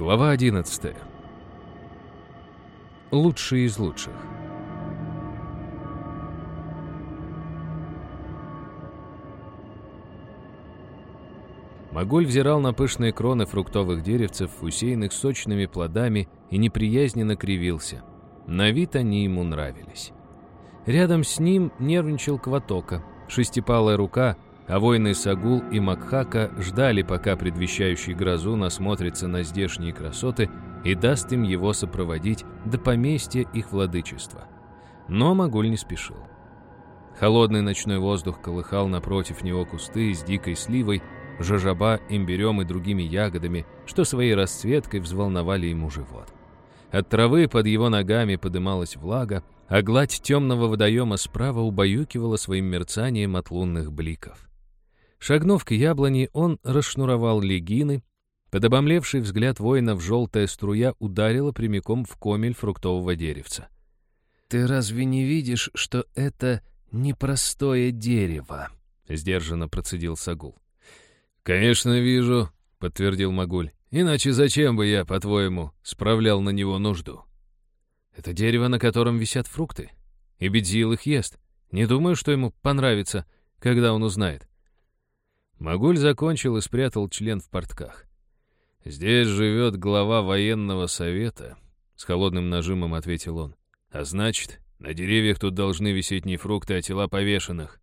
Глава 11. Лучшие из лучших. Могуль взирал на пышные кроны фруктовых деревцев, усеянных сочными плодами, и неприязненно кривился. На вид они ему нравились. Рядом с ним нервничал Кватока. Шестипалая рука, а воины Сагул и Макхака ждали, пока предвещающий грозу насмотрится на здешние красоты и даст им его сопроводить до поместья их владычества. Но Могуль не спешил. Холодный ночной воздух колыхал напротив него кусты с дикой сливой, жажаба, имбирем и другими ягодами, что своей расцветкой взволновали ему живот. От травы под его ногами подымалась влага, а гладь темного водоема справа убаюкивала своим мерцанием от лунных бликов. Шагнув к яблони, он расшнуровал легины. Под обомлевший взгляд воинов желтая струя ударила прямиком в комель фруктового деревца. «Ты разве не видишь, что это непростое дерево?» — сдержанно процедил Сагул. «Конечно вижу», — подтвердил Магуль. «Иначе зачем бы я, по-твоему, справлял на него нужду?» «Это дерево, на котором висят фрукты. И Бедзил их ест. Не думаю, что ему понравится, когда он узнает». Магуль закончил и спрятал член в портках. «Здесь живет глава военного совета», — с холодным нажимом ответил он. «А значит, на деревьях тут должны висеть не фрукты, а тела повешенных».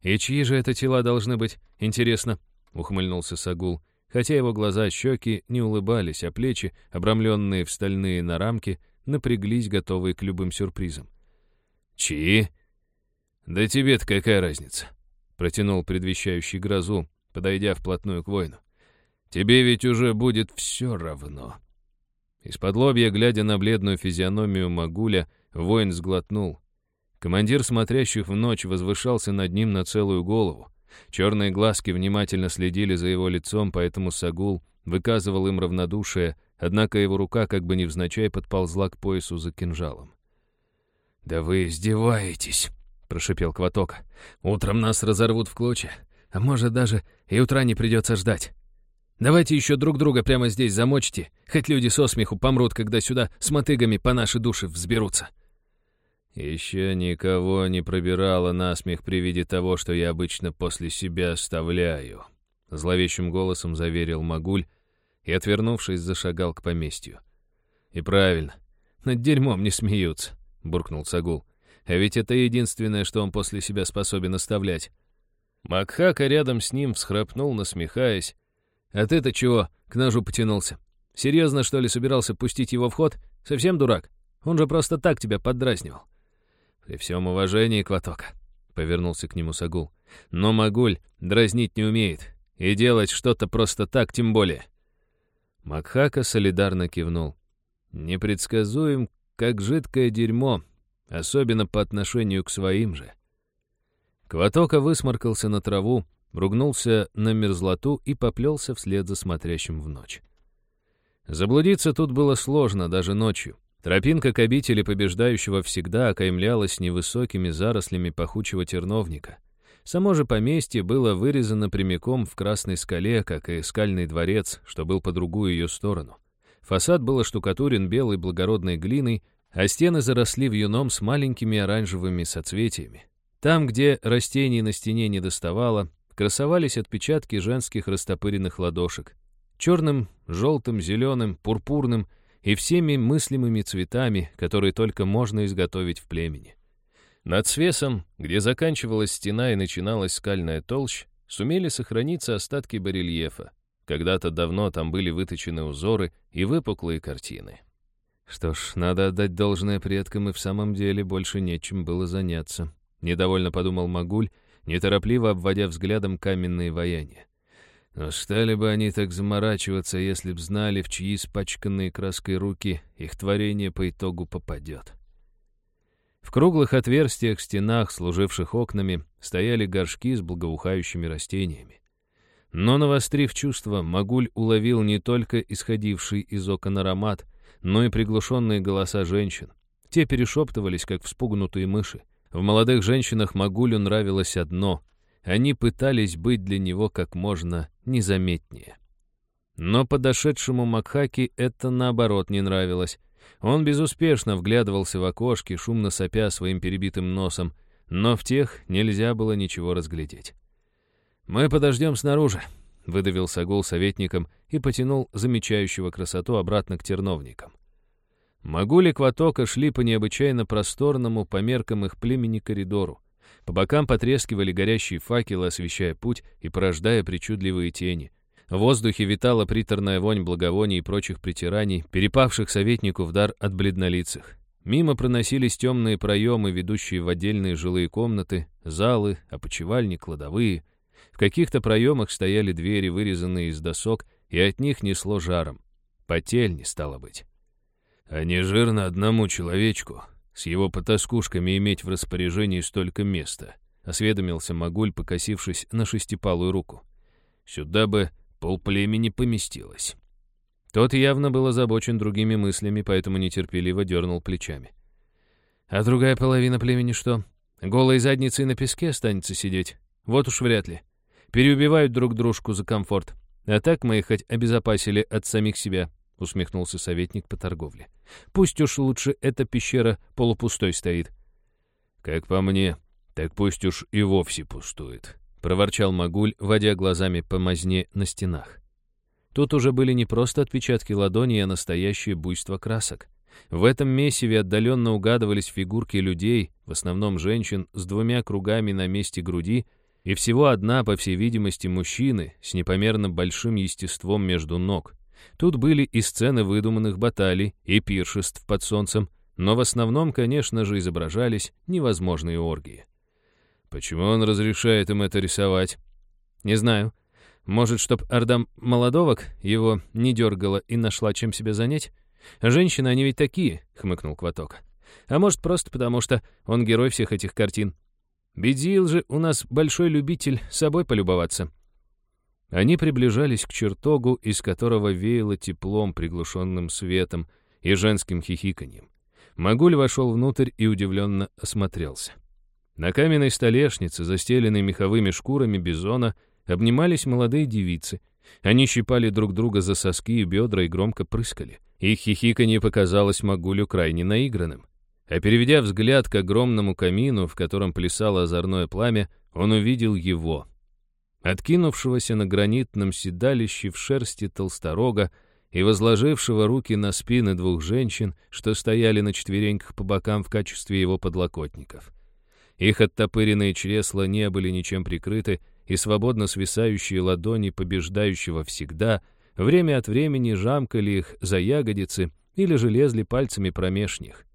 «И чьи же это тела должны быть, интересно?» — ухмыльнулся Сагул, хотя его глаза, щеки не улыбались, а плечи, обрамленные в стальные нарамки, напряглись, готовые к любым сюрпризам. «Чьи?» «Да тебе-то какая разница?» — протянул предвещающий грозу, подойдя вплотную к воину. «Тебе ведь уже будет все равно». Из-под лобья, глядя на бледную физиономию Магуля, воин сглотнул. Командир смотрящих в ночь возвышался над ним на целую голову. Черные глазки внимательно следили за его лицом, поэтому Сагул выказывал им равнодушие, однако его рука как бы невзначай подползла к поясу за кинжалом. «Да вы издеваетесь!» — прошипел Кватока. «Утром нас разорвут в клочья, а может даже и утра не придется ждать. Давайте еще друг друга прямо здесь замочите, хоть люди со смеху помрут, когда сюда с мотыгами по нашей душе взберутся». Еще никого не пробирало насмех при виде того, что я обычно после себя оставляю. Зловещим голосом заверил Магуль и, отвернувшись, зашагал к поместью. «И правильно, над дерьмом не смеются», — буркнул Сагул. «А ведь это единственное, что он после себя способен оставлять». Макхака рядом с ним всхрапнул, насмехаясь. «А ты-то чего к ножу потянулся? Серьезно, что ли, собирался пустить его в ход? Совсем дурак? Он же просто так тебя поддразнивал». «При всем уважении, Кватока», — повернулся к нему Сагул. «Но Магуль дразнить не умеет, и делать что-то просто так тем более». Макхака солидарно кивнул. «Непредсказуем, как жидкое дерьмо, особенно по отношению к своим же». Кватока высморкался на траву, ругнулся на мерзлоту и поплелся вслед за смотрящим в ночь. Заблудиться тут было сложно даже ночью. Тропинка к обители побеждающего всегда окаймлялась невысокими зарослями пахучего терновника. Само же поместье было вырезано прямиком в красной скале, как и скальный дворец, что был по другую ее сторону. Фасад был оштукатурен белой благородной глиной, а стены заросли вьюном с маленькими оранжевыми соцветиями. Там, где растений на стене не доставало, красовались отпечатки женских растопыренных ладошек. Черным, желтым, зеленым, пурпурным — и всеми мыслимыми цветами, которые только можно изготовить в племени. Над свесом, где заканчивалась стена и начиналась скальная толщ, сумели сохраниться остатки барельефа. Когда-то давно там были выточены узоры и выпуклые картины. Что ж, надо отдать должное предкам, и в самом деле больше нечем было заняться. Недовольно подумал Магуль, неторопливо обводя взглядом каменные ваяния. Но стали бы они так заморачиваться, если б знали, в чьи испачканные краской руки их творение по итогу попадет. В круглых отверстиях в стенах, служивших окнами, стояли горшки с благоухающими растениями. Но, навострив чувство, Магуль уловил не только исходивший из окон аромат, но и приглушенные голоса женщин. Те перешептывались, как вспугнутые мыши. В молодых женщинах Магулю нравилось одно они пытались быть для него как можно незаметнее. Но подошедшему Макхаки это, наоборот, не нравилось. Он безуспешно вглядывался в окошки, шумно сопя своим перебитым носом, но в тех нельзя было ничего разглядеть. «Мы подождем снаружи», — выдавил Сагул советником и потянул замечающего красоту обратно к терновникам. Магули Кватока шли по необычайно просторному, по меркам их племени, коридору. По бокам потрескивали горящие факелы, освещая путь и порождая причудливые тени. В воздухе витала приторная вонь благовоний и прочих притираний, перепавших советнику в дар от бледнолицых. Мимо проносились темные проемы, ведущие в отдельные жилые комнаты, залы, опочивальни, кладовые. Каких-то проемах стояли двери, вырезанные из досок, и от них несло жаром. Потельни, стало быть. А не жирно одному человечку с его потаскушками иметь в распоряжении столько места, осведомился Магуль, покосившись на шестипалую руку. Сюда бы полплемени поместилось. Тот явно был озабочен другими мыслями, поэтому нетерпеливо дернул плечами. А другая половина племени что? Голой задницей на песке останется сидеть? Вот уж вряд ли. Переубивают друг дружку за комфорт. А так мы их хоть обезопасили от самих себя усмехнулся советник по торговле. Пусть уж лучше эта пещера полупустой стоит. Как по мне, так пусть уж и вовсе пустует, проворчал Магуль, водя глазами по мазне на стенах. Тут уже были не просто отпечатки ладони, а настоящее буйство красок. В этом месиве отдаленно угадывались фигурки людей, в основном женщин, с двумя кругами на месте груди, и всего одна, по всей видимости, мужчины с непомерно большим естеством между ног. Тут были и сцены выдуманных баталий, и пиршеств под солнцем, но в основном, конечно же, изображались невозможные оргии. Почему он разрешает им это рисовать? Не знаю. Может, чтоб орда молодовок его не дергала и нашла чем себя занять? Женщины, они ведь такие, хмыкнул Кваток. А может, просто потому, что он герой всех этих картин. Бедзил же у нас большой любитель собой полюбоваться. Они приближались к чертогу, из которого веяло теплом, приглушенным светом и женским хихиканьем. Магуль вошел внутрь и удивленно осмотрелся. На каменной столешнице, застеленной меховыми шкурами бизона, обнимались молодые девицы. Они щипали друг друга за соски и бедра и громко прыскали. Их хихиканье показалось Магулю крайне наигранным. А переведя взгляд к огромному камину, в котором плясало озорное пламя, он увидел его — откинувшегося на гранитном седалище в шерсти толсторога и возложившего руки на спины двух женщин, что стояли на четвереньках по бокам в качестве его подлокотников. Их оттопыренные чресла не были ничем прикрыты, и свободно свисающие ладони побеждающего всегда время от времени жамкали их за ягодицы или же лезли пальцами промеж них.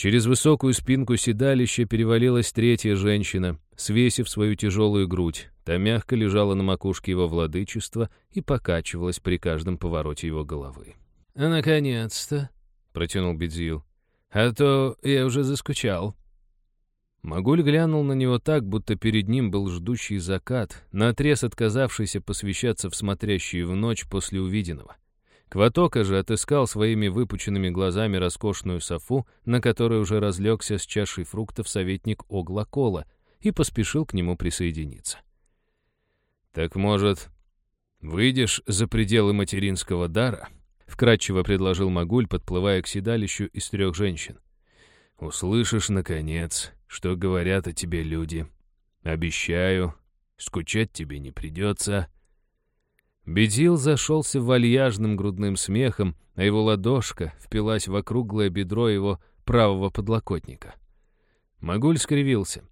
Через высокую спинку седалища перевалилась третья женщина, свесив свою тяжелую грудь. Та мягко лежала на макушке его владычества и покачивалась при каждом повороте его головы. «А наконец-то!» — протянул Бедзил. «А то я уже заскучал». Магуль глянул на него так, будто перед ним был ждущий закат, наотрез отказавшийся посвящаться в смотрящие в ночь после увиденного. Кватока же отыскал своими выпученными глазами роскошную софу, на которой уже разлегся с чашей фруктов советник Оглакола, и поспешил к нему присоединиться. «Так, может, выйдешь за пределы материнского дара?» — вкратчиво предложил Магуль, подплывая к седалищу из трех женщин. «Услышишь, наконец, что говорят о тебе люди. Обещаю, скучать тебе не придется». Бедил зашелся вальяжным грудным смехом, а его ладошка впилась в округлое бедро его правого подлокотника. Магуль скривился.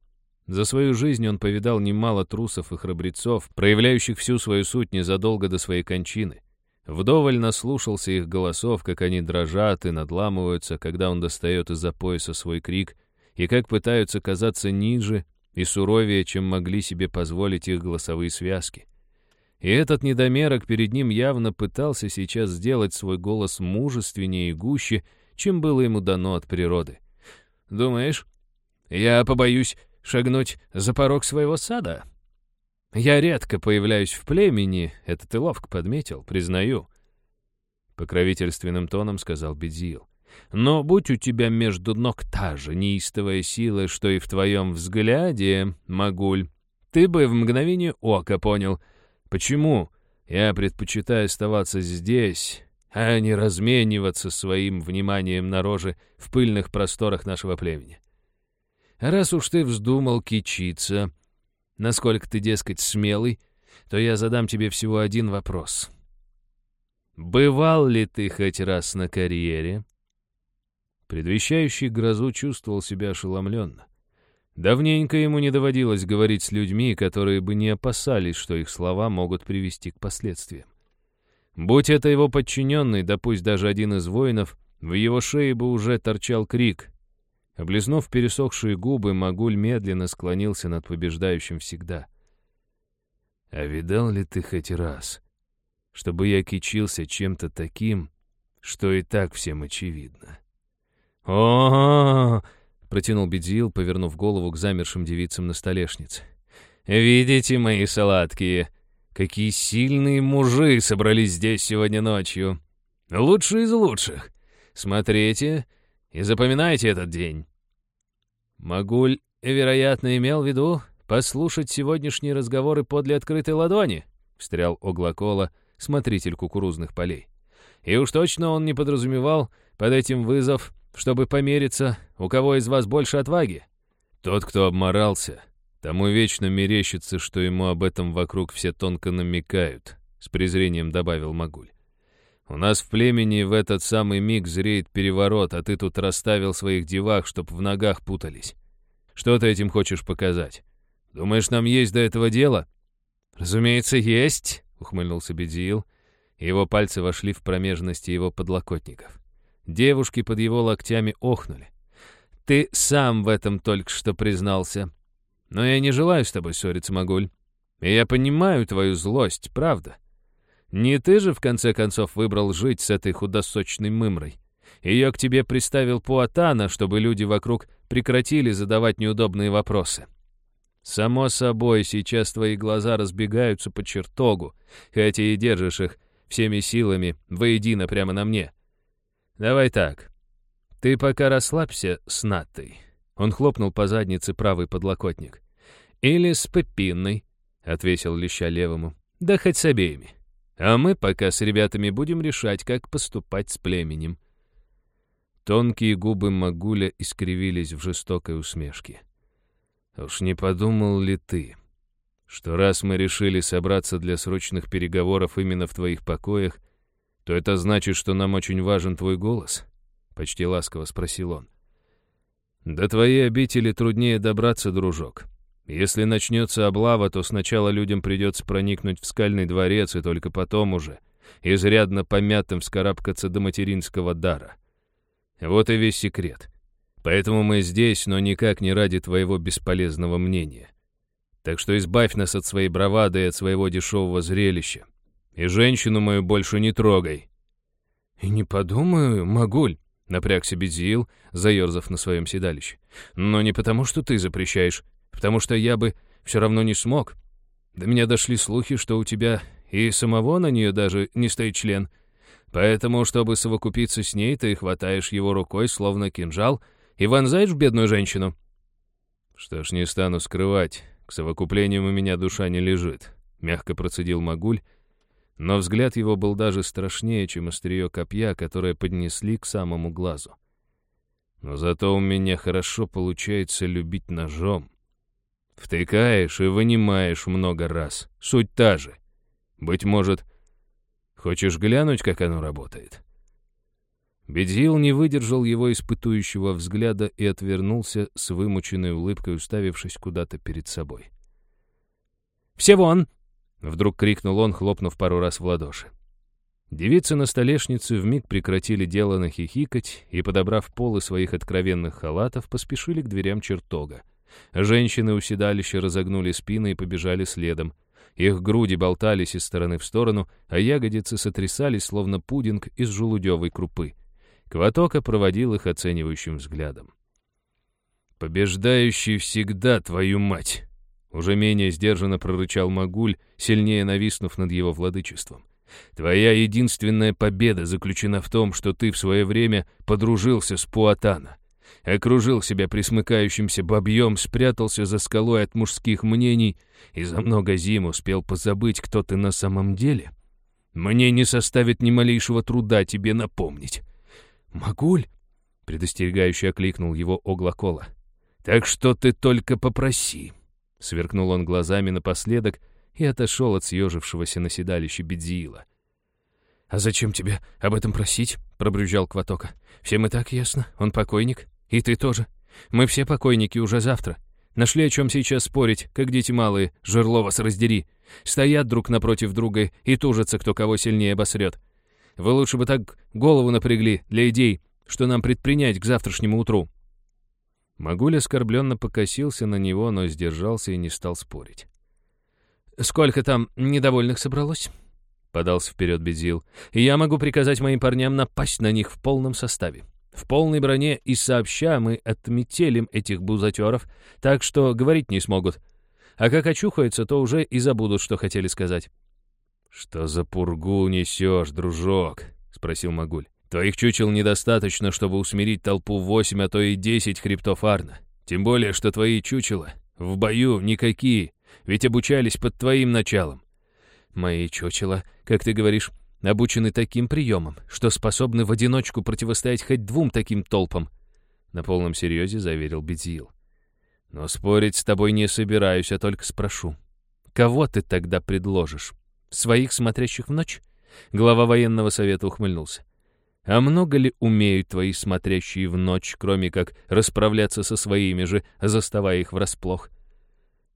За свою жизнь он повидал немало трусов и храбрецов, проявляющих всю свою суть незадолго до своей кончины. Вдоволь наслушался их голосов, как они дрожат и надламываются, когда он достает из-за пояса свой крик, и как пытаются казаться ниже и суровее, чем могли себе позволить их голосовые связки. И этот недомерок перед ним явно пытался сейчас сделать свой голос мужественнее и гуще, чем было ему дано от природы. «Думаешь, я побоюсь шагнуть за порог своего сада?» «Я редко появляюсь в племени, это ты ловко подметил, признаю», — покровительственным тоном сказал Бедзил. «Но будь у тебя между ног та же неистовая сила, что и в твоем взгляде, Магуль, ты бы в мгновение ока понял — Почему Я предпочитаю оставаться здесь, а не размениваться своим вниманием на рожи в пыльных просторах нашего племени. раз уж ты вздумал кичиться, насколько ты, дескать, смелый, то я задам тебе всего один вопрос. Бывал ли ты хоть раз на карьере? Предвещающий грозу чувствовал себя ошеломленно. Давненько ему не доводилось говорить с людьми, которые бы не опасались, что их слова могут привести к последствиям. Будь это его подчиненный, да пусть даже один из воинов, в его шее бы уже торчал крик. Облизнув пересохшие губы, Магуль медленно склонился над побеждающим всегда. «А видал ли ты хоть раз, чтобы я кичился чем-то таким, что и так всем очевидно?» о, протянул Бедзил, повернув голову к замершим девицам на столешнице. «Видите, мои салатки, какие сильные мужи собрались здесь сегодня ночью. Лучшие из лучших. Смотрите и запоминайте этот день». Магуль, вероятно, имел в виду послушать сегодняшние разговоры подле открытой ладони, встрял Оглокола, смотритель кукурузных полей. И уж точно он не подразумевал под этим вызов, чтобы помериться, у кого из вас больше отваги. Тот, кто обморался, тому вечно мерещится, что ему об этом вокруг все тонко намекают, с презрением добавил Магуль. У нас в племени в этот самый миг зреет переворот, а ты тут расставил своих девах, чтоб в ногах путались. Что ты этим хочешь показать? Думаешь, нам есть до этого дела? Разумеется, есть, ухмыльнулся Бедиил. Его пальцы вошли в промежности его подлокотников. Девушки под его локтями охнули. Ты сам в этом только что признался. Но я не желаю с тобой ссориться, Магуль. И я понимаю твою злость, правда. Не ты же, в конце концов, выбрал жить с этой худосочной мымрой. Ее к тебе приставил Пуатана, чтобы люди вокруг прекратили задавать неудобные вопросы. Само собой, сейчас твои глаза разбегаются по чертогу, хотя и держишь их всеми силами воедино прямо на мне. Давай так. Ты пока расслабься с Наттой. Он хлопнул по заднице правый подлокотник. Или с Пепинной, отвесил леща левому. Да хоть с обеими. А мы пока с ребятами будем решать, как поступать с племенем. Тонкие губы Магуля искривились в жестокой усмешке. «Уж не подумал ли ты, что раз мы решили собраться для срочных переговоров именно в твоих покоях, то это значит, что нам очень важен твой голос?» — почти ласково спросил он. «До твоей обители труднее добраться, дружок. Если начнется облава, то сначала людям придется проникнуть в скальный дворец, и только потом уже, изрядно помятым, вскарабкаться до материнского дара. Вот и весь секрет. Поэтому мы здесь, но никак не ради твоего бесполезного мнения. Так что избавь нас от своей бравады и от своего дешевого зрелища. И женщину мою больше не трогай». «И не подумаю, Магуль», — напрягся Бедзиил, заерзав на своем седалище. «Но не потому, что ты запрещаешь, потому что я бы все равно не смог. До меня дошли слухи, что у тебя и самого на нее даже не стоит член. Поэтому, чтобы совокупиться с ней, ты хватаешь его рукой, словно кинжал, и вонзаешь в бедную женщину. Что ж, не стану скрывать, к совокуплениям у меня душа не лежит, — мягко процедил Магуль, но взгляд его был даже страшнее, чем острие копья, которое поднесли к самому глазу. Но зато у меня хорошо получается любить ножом. Втыкаешь и вынимаешь много раз. Суть та же. Быть может, хочешь глянуть, как оно работает?» Бедзил не выдержал его испытующего взгляда и отвернулся с вымученной улыбкой, уставившись куда-то перед собой. «Все вон!» — вдруг крикнул он, хлопнув пару раз в ладоши. Девицы на столешнице вмиг прекратили дело нахихикать и, подобрав полы своих откровенных халатов, поспешили к дверям чертога. Женщины у седалища разогнули спины и побежали следом. Их груди болтались из стороны в сторону, а ягодицы сотрясались, словно пудинг из желудевой крупы. Кватока проводил их оценивающим взглядом. «Побеждающий всегда, твою мать!» Уже менее сдержанно прорычал Магуль, сильнее нависнув над его владычеством. «Твоя единственная победа заключена в том, что ты в свое время подружился с Пуатана окружил себя присмыкающимся бобьем, спрятался за скалой от мужских мнений и за много зим успел позабыть, кто ты на самом деле, Мне не составит ни малейшего труда тебе напомнить». «Могуль?» — предостерегающе окликнул его Оглакола. «Так что ты только попроси», — сверкнул он глазами напоследок и отошел от съежившегося на седалище Бедзиила. «А зачем тебе об этом просить?» — пробрюзжал Кватока. «Всем и так ясно. Он покойник. И ты тоже. Мы все покойники уже завтра. Нашли о чем сейчас спорить, как дети малые, жерло вас раздери. Стоят друг напротив друга и тужатся, кто кого сильнее обосрет. Вы лучше бы так голову напрягли для идей, что нам предпринять к завтрашнему утру». Магуль оскорбленно покосился на него, но сдержался и не стал спорить. «Сколько там недовольных собралось?» — подался вперед Безил. «Я могу приказать моим парням напасть на них в полном составе. В полной броне и сообща мы отметелим этих бузатеров, так что говорить не смогут. А как очухаются, то уже и забудут, что хотели сказать». «Что за пургу несешь, дружок?» — спросил Магуль. «Твоих чучел недостаточно, чтобы усмирить толпу восемь, а то и десять хребтов Арна. Тем более, что твои чучела в бою никакие, ведь обучались под твоим началом. Мои чучела, как ты говоришь, обучены таким приемом, что способны в одиночку противостоять хоть двум таким толпам. На полном серьезе заверил Бедзил. Но спорить с тобой не собираюсь, а только спрошу. Кого ты тогда предложишь? Своих смотрящих в ночь? Глава военного совета ухмыльнулся. А много ли умеют твои смотрящие в ночь, кроме как расправляться со своими же, заставая их врасплох?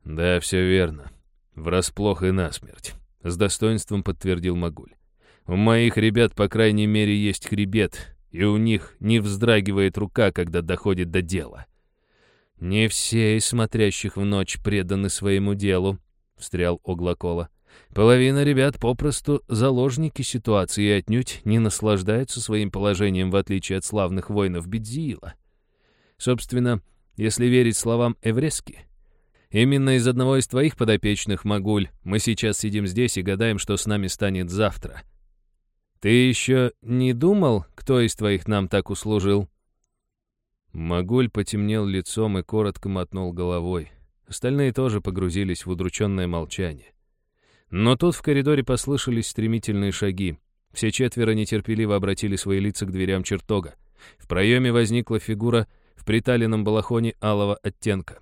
Да, все верно. Врасплох и насмерть. С достоинством подтвердил Магуль. У моих ребят, по крайней мере, есть хребет, и у них не вздрагивает рука, когда доходит до дела. «Не все из смотрящих в ночь преданы своему делу», — встрял Оглакола. «Половина ребят попросту заложники ситуации и отнюдь не наслаждаются своим положением, в отличие от славных воинов Бедзиила. Собственно, если верить словам Эврески, Именно из одного из твоих подопечных, Магуль, мы сейчас сидим здесь и гадаем, что с нами станет завтра. Ты еще не думал, кто из твоих нам так услужил?» Магуль потемнел лицом и коротко мотнул головой. Остальные тоже погрузились в удрученное молчание. Но тут в коридоре послышались стремительные шаги. Все четверо нетерпеливо обратили свои лица к дверям чертога. В проеме возникла фигура в приталенном балахоне алого оттенка.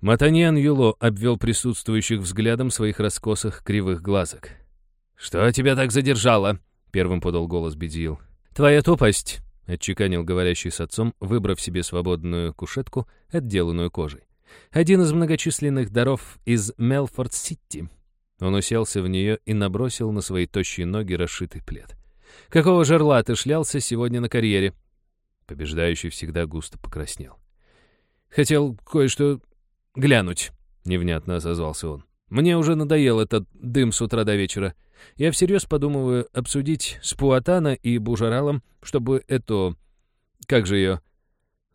Матаньян Юло обвел присутствующих взглядом своих раскосых кривых глазок. «Что тебя так задержало?» — первым подал голос Бедил. «Твоя тупость», — отчеканил говорящий с отцом, выбрав себе свободную кушетку, отделанную кожей. «Один из многочисленных даров из Мелфорд-Сити». Он уселся в нее и набросил на свои тощие ноги расшитый плед. «Какого жерла ты шлялся сегодня на карьере?» Побеждающий всегда густо покраснел. «Хотел кое-что глянуть», — невнятно отозвался он. «Мне уже надоел этот дым с утра до вечера. Я всерьез подумываю обсудить с Пуатана и Бужаралом, чтобы эту... Как же ее?»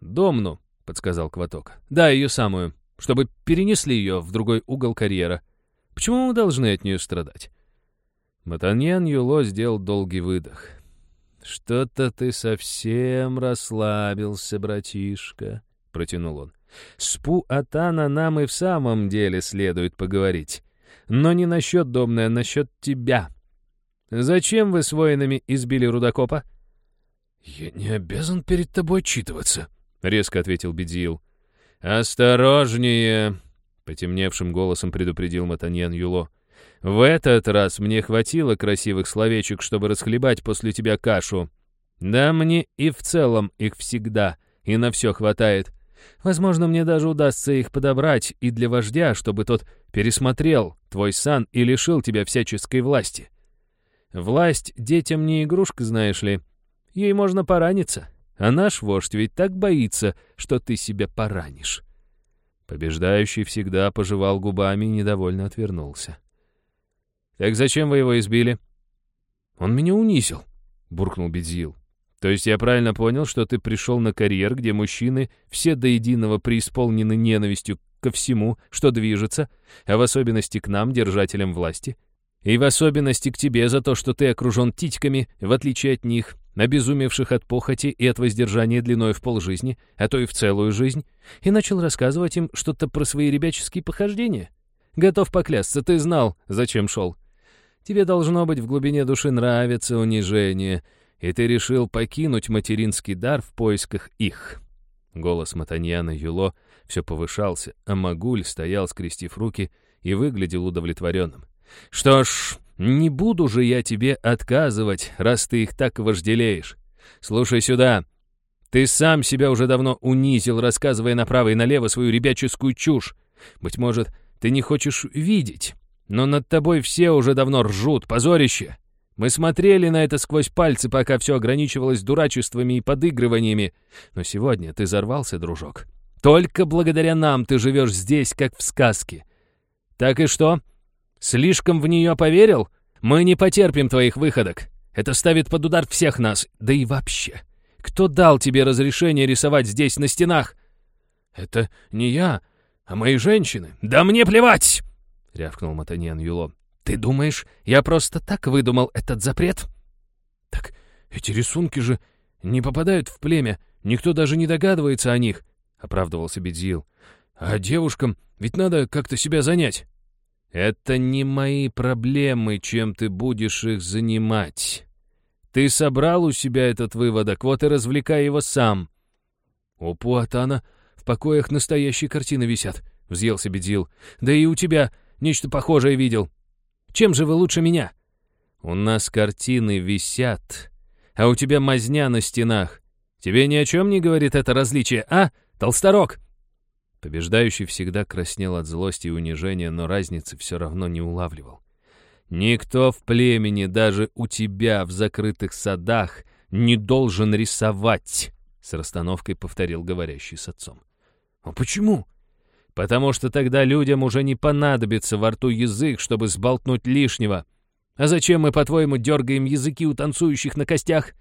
«Домну», — подсказал Кваток. «Да, ее самую. Чтобы перенесли ее в другой угол карьера. Почему мы должны от нее страдать?» Матаньян Юло сделал долгий выдох. «Что-то ты совсем расслабился, братишка», — протянул он. С Пу-Атана нам и в самом деле следует поговорить. Но не насчет Домны, а насчет тебя. Зачем вы с воинами избили Рудокопа?» «Я не обязан перед тобой отчитываться», — резко ответил Бедзил. «Осторожнее!» — потемневшим голосом предупредил Матаньян Юло. «В этот раз мне хватило красивых словечек, чтобы расхлебать после тебя кашу. Да мне и в целом их всегда, и на все хватает. Возможно, мне даже удастся их подобрать и для вождя, чтобы тот пересмотрел твой сан и лишил тебя всяческой власти. Власть детям не игрушка, знаешь ли. Ей можно пораниться. А наш вождь ведь так боится, что ты себя поранишь. Побеждающий всегда пожевал губами и недовольно отвернулся. «Так зачем вы его избили?» «Он меня унизил», — буркнул Бедзил. То есть я правильно понял, что ты пришел на карьер, где мужчины все до единого преисполнены ненавистью ко всему, что движется, а в особенности к нам, держателям власти? И в особенности к тебе за то, что ты окружен титьками, в отличие от них, обезумевших от похоти и от воздержания длиной в полжизни, а то и в целую жизнь, и начал рассказывать им что-то про свои ребяческие похождения? Готов поклясться, ты знал, зачем шел. Тебе должно быть в глубине души нравится унижение, и ты решил покинуть материнский дар в поисках их». Голос Матаньяна Юло все повышался, а Магуль стоял, скрестив руки, и выглядел удовлетворенным. «Что ж, не буду же я тебе отказывать, раз ты их так вожделеешь. Слушай сюда, ты сам себя уже давно унизил, рассказывая направо и налево свою ребяческую чушь. Быть может, ты не хочешь видеть, но над тобой все уже давно ржут, позорище. Мы смотрели на это сквозь пальцы, пока все ограничивалось дурачествами и подыгрываниями. Но сегодня ты взорвался, дружок. Только благодаря нам ты живешь здесь, как в сказке. Так и что? Слишком в нее поверил? Мы не потерпим твоих выходок. Это ставит под удар всех нас, да и вообще. Кто дал тебе разрешение рисовать здесь на стенах? Это не я, а мои женщины. Да мне плевать! рявкнул Матаньян Юло. «Ты думаешь, я просто так выдумал этот запрет?» «Так эти рисунки же не попадают в племя, никто даже не догадывается о них», — оправдывался Бедзил. «А девушкам ведь надо как-то себя занять». «Это не мои проблемы, чем ты будешь их занимать. Ты собрал у себя этот выводок, вот и развлекай его сам». «У Пуатана в покоях настоящие картины висят», — взъелся Бедзил. «Да и у тебя нечто похожее видел. Чем же вы лучше меня? У нас картины висят, а у тебя мазня на стенах. Тебе ни о чем не говорит это различие, а, толсторог?» Побеждающий всегда краснел от злости и унижения, но разницы все равно не улавливал. «Никто в племени, даже у тебя в закрытых садах, не должен рисовать», — с расстановкой повторил говорящий с отцом. «А почему?» потому что тогда людям уже не понадобится во рту язык, чтобы сболтнуть лишнего. А зачем мы, по-твоему, дергаем языки у танцующих на костях?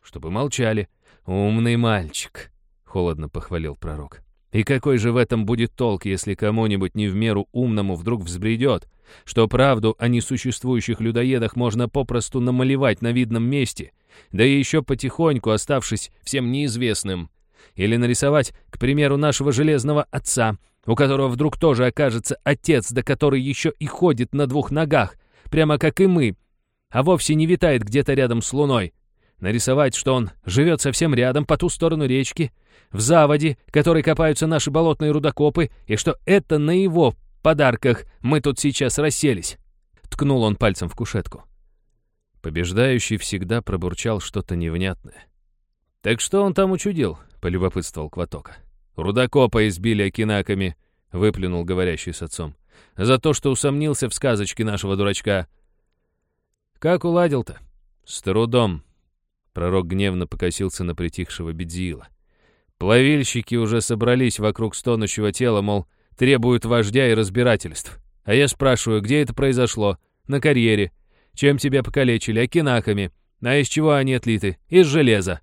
Чтобы молчали. Умный мальчик, — холодно похвалил пророк. И какой же в этом будет толк, если кому-нибудь не в меру умному вдруг взбредет, что правду о несуществующих людоедах можно попросту намалевать на видном месте, да и еще потихоньку оставшись всем неизвестным — или нарисовать, к примеру, нашего железного отца, у которого вдруг тоже окажется отец, до который еще и ходит на двух ногах, прямо как и мы, а вовсе не витает где-то рядом с луной. Нарисовать, что он живет совсем рядом, по ту сторону речки, в заводе, которой копаются наши болотные рудокопы, и что это на его подарках мы тут сейчас расселись. Ткнул он пальцем в кушетку. Побеждающий всегда пробурчал что-то невнятное. «Так что он там учудил?» — полюбопытствовал Кватока. «Рудокопа избили окинаками», — выплюнул говорящий с отцом. «За то, что усомнился в сказочке нашего дурачка». «Как уладил-то?» «С трудом». Пророк гневно покосился на притихшего Бедзиила. Плавильщики уже собрались вокруг стонущего тела, мол, требуют вождя и разбирательств. А я спрашиваю, где это произошло? На карьере. Чем тебя покалечили? Окинаками. А из чего они отлиты? Из железа.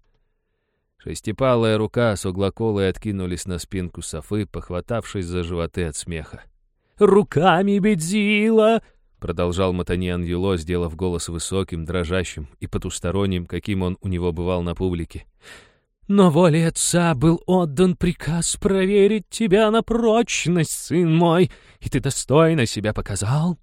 Шестипалая рука с углоколой откинулись на спинку Софы, похватавшись за животы от смеха. «Руками Бедзила!» — продолжал Матаньян Юло, сделав голос высоким, дрожащим и потусторонним, каким он у него бывал на публике. «Но воле отца был отдан приказ проверить тебя на прочность, сын мой, и ты достойно себя показал.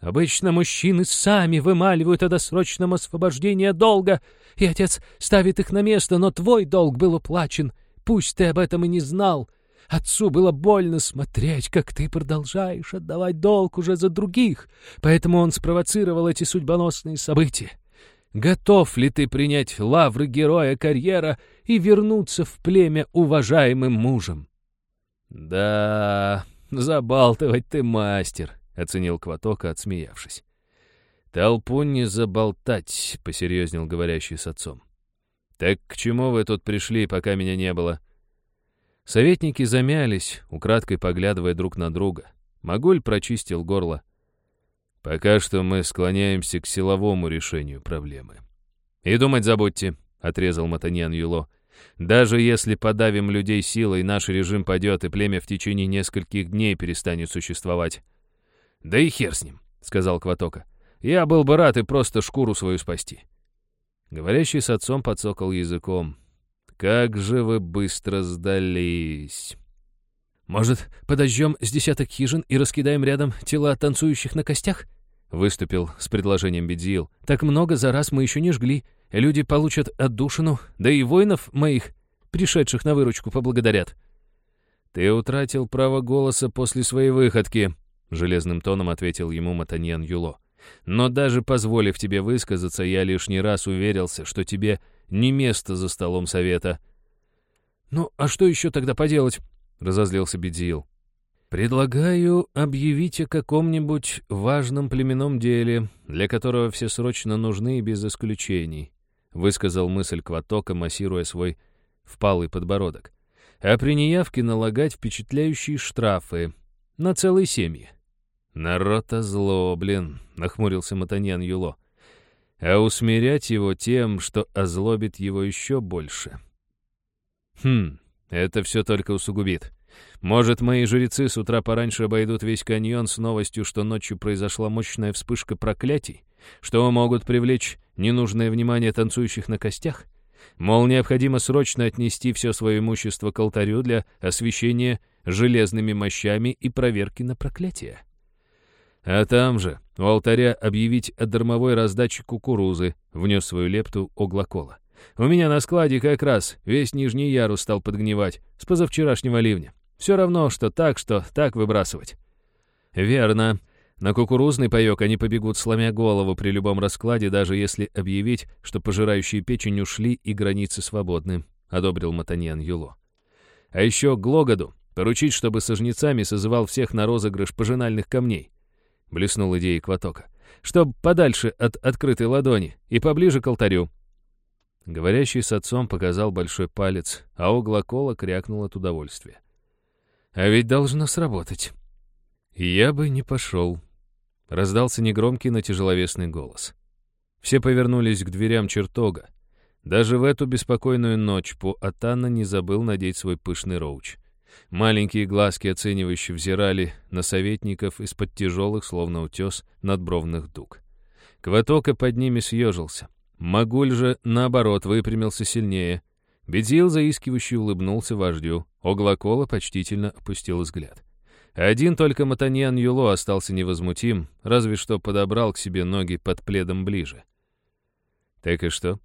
Обычно мужчины сами вымаливают о досрочном освобождении долга, и отец ставит их на место, но твой долг был уплачен. Пусть ты об этом и не знал. Отцу было больно смотреть, как ты продолжаешь отдавать долг уже за других, поэтому он спровоцировал эти судьбоносные события. Готов ли ты принять лавры героя карьера и вернуться в племя уважаемым мужем? Да, забалтывать ты мастер, — оценил Кватока, отсмеявшись. «Толпу не заболтать», — посерьезнел говорящий с отцом. «Так к чему вы тут пришли, пока меня не было?» Советники замялись, украдкой поглядывая друг на друга. Магуль прочистил горло. «Пока что мы склоняемся к силовому решению проблемы». «И думать забудьте», — отрезал Матаньян Юло. «Даже если подавим людей силой, наш режим падет, и племя в течение нескольких дней перестанет существовать. «Да и хер с ним», — сказал Кватока. «Я был бы рад и просто шкуру свою спасти». Говорящий с отцом подсокал языком. «Как же вы быстро сдались!» «Может, подождем с десяток хижин и раскидаем рядом тела танцующих на костях?» — выступил с предложением Бедзиил. «Так много за раз мы еще не жгли. Люди получат отдушину, да и воинов моих, пришедших на выручку, поблагодарят». «Ты утратил право голоса после своей выходки», — железным тоном ответил ему Матаньян Юло. «Но даже позволив тебе высказаться, я лишний раз уверился, что тебе не место за столом совета». «Ну, а что еще тогда поделать?» — разозлился Бедзиил. «Предлагаю объявить о каком-нибудь важном племенном деле, для которого все срочно нужны и без исключений», — высказал мысль Кватока, массируя свой впалый подбородок. «А при неявке налагать впечатляющие штрафы на целые семьи». «Народ озлоблен», — нахмурился Матаньян Юло. «А усмирять его тем, что озлобит его еще больше». «Хм, это все только усугубит». Может, мои жрецы с утра пораньше обойдут весь каньон с новостью, что ночью произошла мощная вспышка проклятий, что могут привлечь ненужное внимание танцующих на костях? Мол, необходимо срочно отнести все свое имущество к алтарю для освещения железными мощами и проверки на проклятие. А там же, у алтаря, объявить о дармовой раздаче кукурузы, внес свою лепту Оглокола. У меня на складе как раз весь нижний ярус стал подгнивать с позавчерашнего ливня. Все равно, что так, что так выбрасывать. Верно. На кукурузный паёк они побегут, сломя голову при любом раскладе, даже если объявить, что пожирающие печень ушли и границы свободны, — одобрил Матаньян Юло. А еще Глогоду поручить, чтобы со жнецами созывал всех на розыгрыш пожинальных камней. Блеснул идеей Кватока. Чтоб подальше от открытой ладони и поближе к алтарю. Говорящий с отцом показал большой палец, а Оглокола крякнул от удовольствия. А ведь должно сработать. Я бы не пошел. Раздался негромкий, но тяжеловесный голос. Все повернулись к дверям чертога. Даже в эту беспокойную ночь по Атана не забыл надеть свой пышный роуч. Маленькие глазки оценивающе взирали на советников из-под тяжелых, словно утес, надбровных дуг. Кватока под ними съежился. Магуль же, наоборот, выпрямился сильнее. Бедзил заискивающе улыбнулся вождю. Оглокола почтительно опустил взгляд. Один только Матаньян Юло остался невозмутим, разве что подобрал к себе ноги под пледом ближе. «Так и что?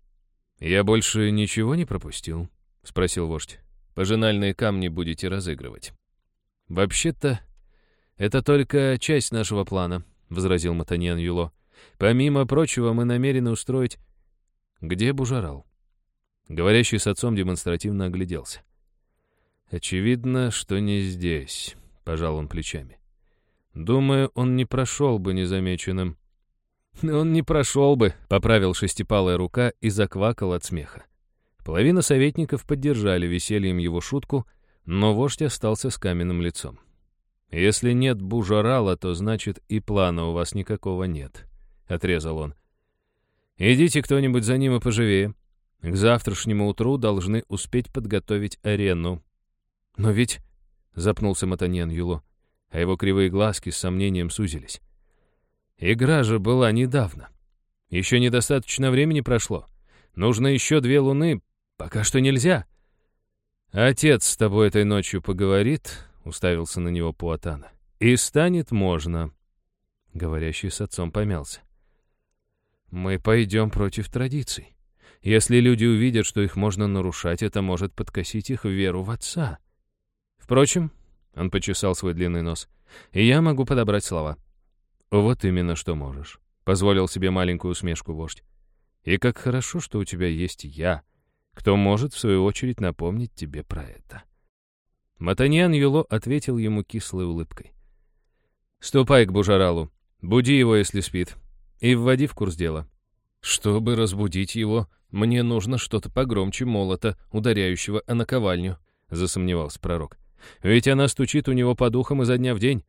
Я больше ничего не пропустил?» — спросил вождь. «Пожинальные камни будете разыгрывать». «Вообще-то, это только часть нашего плана», — возразил Матаньян Юло. «Помимо прочего, мы намерены устроить...» «Где Бужарал?» Говорящий с отцом демонстративно огляделся. «Очевидно, что не здесь», — пожал он плечами. «Думаю, он не прошел бы незамеченным». «Он не прошел бы», — поправил шестипалая рука и заквакал от смеха. Половина советников поддержали весельем его шутку, но вождь остался с каменным лицом. «Если нет бужарала, то значит и плана у вас никакого нет», — отрезал он. «Идите кто-нибудь за ним и поживее. К завтрашнему утру должны успеть подготовить арену. «Но ведь...» — запнулся Матаньян Юло, а его кривые глазки с сомнением сузились. «Игра же была недавно. Еще недостаточно времени прошло. Нужно еще две луны. Пока что нельзя». «Отец с тобой этой ночью поговорит», — уставился на него Пуатана. «И станет можно». Говорящий с отцом помялся. «Мы пойдем против традиций. Если люди увидят, что их можно нарушать, это может подкосить их веру в отца. Впрочем, он почесал свой длинный нос, и я могу подобрать слова. Вот именно что можешь. Позволил себе маленькую усмешку вождь. И как хорошо, что у тебя есть я, кто может, в свою очередь, напомнить тебе про это. Матаньян Юло ответил ему кислой улыбкой. «Ступай к Бужаралу, буди его, если спит, и вводи в курс дела. Чтобы разбудить его, мне нужно что-то погромче молота, ударяющего о наковальню», — засомневался пророк. Ведь она стучит у него по духам изо дня в день.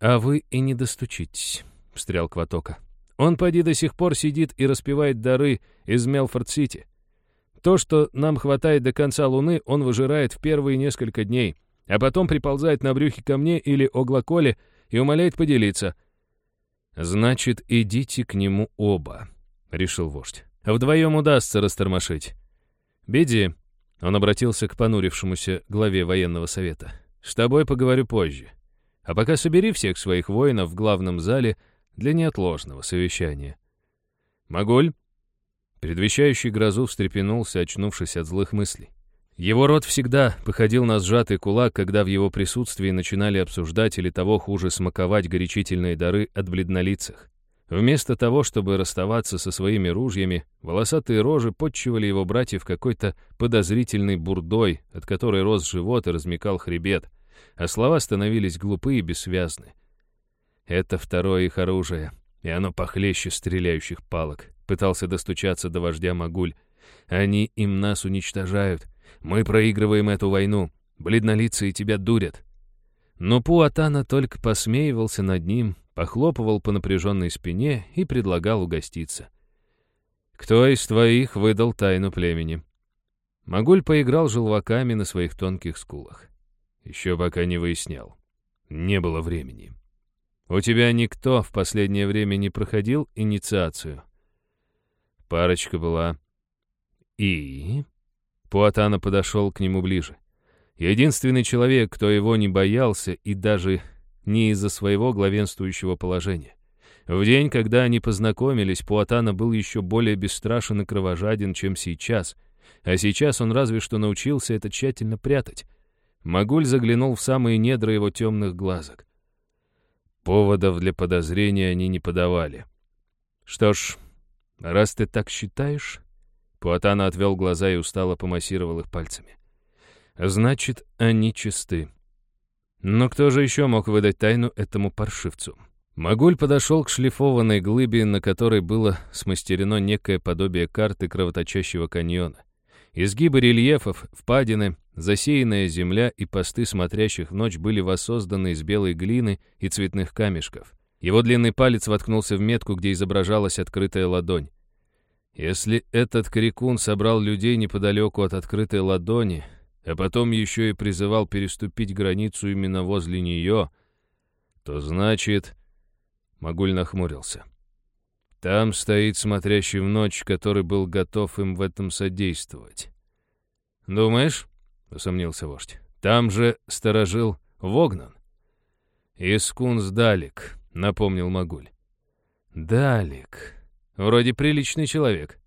«А вы и не достучитесь», — встрял Кватока. «Он, поди, до сих пор сидит и распевает дары из Мелфорд-Сити. То, что нам хватает до конца Луны, он выжирает в первые несколько дней, а потом приползает на брюхе ко мне или Оглоколе и умоляет поделиться». «Значит, идите к нему оба», — решил вождь. «Вдвоем удастся растормошить. Беди, он обратился к понурившемуся главе военного совета. «С тобой поговорю позже. А пока собери всех своих воинов в главном зале для неотложного совещания. «Могуль?» Предвещающий грозу встрепенулся, очнувшись от злых мыслей. Его рот всегда походил на сжатый кулак, когда в его присутствии начинали обсуждать или того хуже смаковать горячительные дары от бледнолицых. Вместо того, чтобы расставаться со своими ружьями, волосатые рожи подчивали его братьев какой-то подозрительной бурдой, от которой рос живот и размекал хребет, а слова становились глупы и бессвязны. Это второе их оружие, и оно похлеще стреляющих палок. Пытался достучаться до вождя Магуль. Они им нас уничтожают — мы проигрываем эту войну. Бледнолицые тебя дурят». Но Пуатана только посмеивался над ним, похлопывал по напряженной спине и предлагал угоститься. «Кто из твоих выдал тайну племени?» Могуль поиграл желваками на своих тонких скулах. Еще пока не выяснял. Не было времени. «У тебя никто в последнее время не проходил инициацию?» Парочка была. «И?» Пуатана подошел к нему ближе. Единственный человек, кто его не боялся, и даже не из-за своего главенствующего положения. В день, когда они познакомились, Пуатана был еще более бесстрашен и кровожаден, чем сейчас, а сейчас он разве что научился это тщательно прятать. Магуль заглянул в самые недра его темных глазок. Поводов для подозрения они не подавали. «Что ж, раз ты так считаешь, Пуатана отвел глаза и устало помассировал их пальцами. «Значит, они чисты. Но кто же еще мог выдать тайну этому паршивцу?» Магуль подошел к шлифованной глыбе, на которой было смастерено некое подобие карты кровоточащего каньона. Изгибы рельефов, впадины, засеянная земля и посты смотрящих в ночь были воссозданы из белой глины и цветных камешков. Его длинный палец воткнулся в метку, где изображалась открытая ладонь. Если этот крикун собрал людей неподалеку от открытой ладони, а потом еще и призывал переступить границу именно возле нее, то значит... Могуль нахмурился. Там стоит смотрящий в ночь, который был готов им в этом содействовать. «Думаешь?» — усомнился вождь. «Там же сторожил Вогнан». «Искунс Далик», — напомнил Магуль. «Далик», Вроде приличный человек.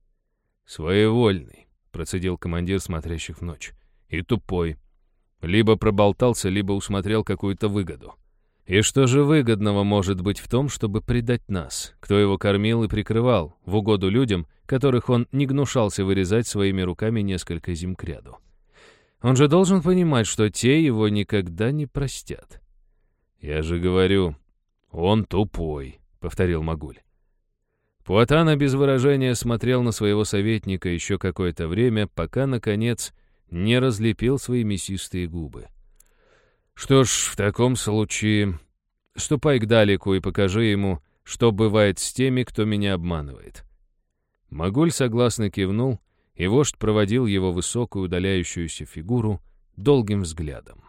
Своевольный, процедил командир смотрящих в ночь. И тупой. Либо проболтался, либо усмотрел какую-то выгоду. И что же выгодного может быть в том, чтобы предать нас? Кто его кормил и прикрывал, в угоду людям, которых он не гнушался вырезать своими руками несколько зим кряду? Он же должен понимать, что те его никогда не простят. «Я же говорю, он тупой», — повторил Магуль. Пуатана без выражения смотрел на своего советника еще какое-то время, пока, наконец, не разлепил свои мясистые губы. «Что ж, в таком случае, ступай к Далику и покажи ему, что бывает с теми, кто меня обманывает». Магуль согласно кивнул, и вождь проводил его высокую удаляющуюся фигуру долгим взглядом.